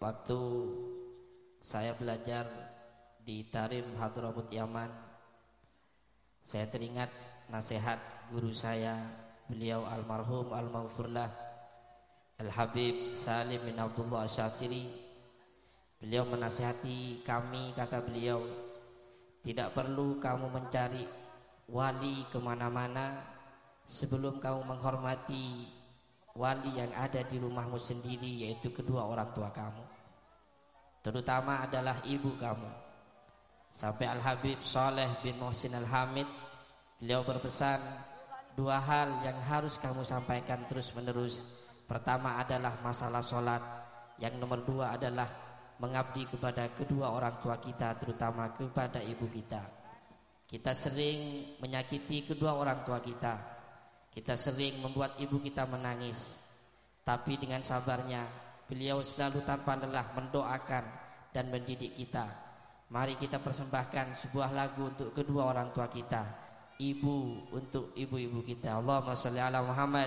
waktu saya belajar di Tarim Hadramut Yaman saya teringat nasihat guru saya beliau almarhum al-maghfurlah Al-Habib Salim bin Abdullah Asyatiri beliau menasihati kami kata beliau tidak perlu kamu mencari wali kemana-mana sebelum kamu menghormati wali yang ada di rumahmu sendiri yaitu kedua orang tua kamu. Terutama adalah ibu kamu. Sampai Al-Habib Saleh bin Muhsin Al-Hamid beliau berpesan dua hal yang harus kamu sampaikan terus menerus pertama adalah masalah solat. Yang nomor dua adalah mengabdi kepada kedua orang tua kita terutama kepada ibu kita. Kita sering menyakiti kedua orang tua kita kita sering membuat ibu kita menangis. Tapi dengan sabarnya Beliau selalu tanpa lelah mendoakan dan mendidik kita. Mari kita persembahkan sebuah lagu untuk kedua orang tua kita. Ibu untuk ibu-ibu kita. Allahumma salli ala Muhammad.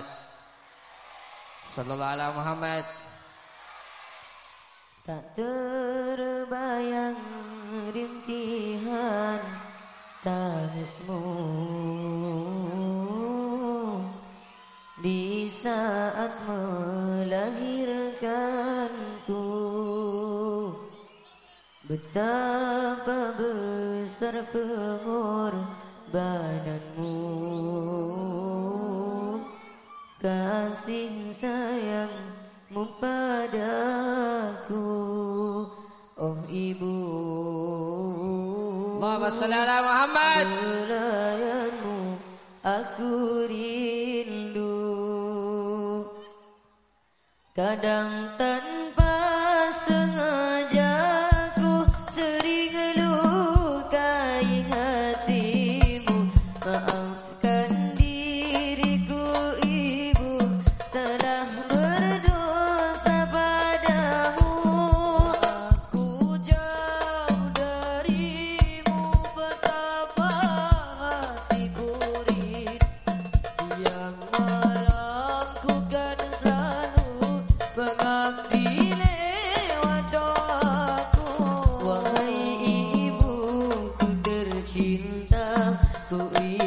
Sallallahu ala Muhammad. Tak terbayang rintihan tangismu melahirkanku Betapa besar pengorbananmu. Kasih sayangmu padaku Oh ibu. Allahumma salli ala Muhammad. Pelayanmu aku rindu Kadang tak 不一